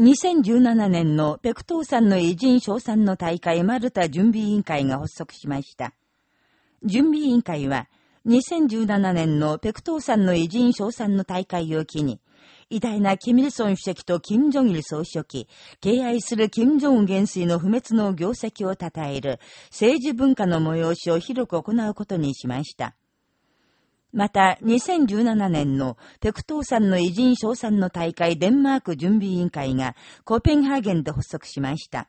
2017年のペクトーさんの偉人賞賛の大会マルタ準備委員会が発足しました。準備委員会は、2017年のペクトーさんの偉人賞賛の大会を機に、偉大なキミルソン主席とキム・ジョギル総書記、敬愛するキム・ジョン元帥の不滅の業績を称える政治文化の催しを広く行うことにしました。また、2017年のペクトーさんの偉人賞賛の大会デンマーク準備委員会がコペンハーゲンで発足しました。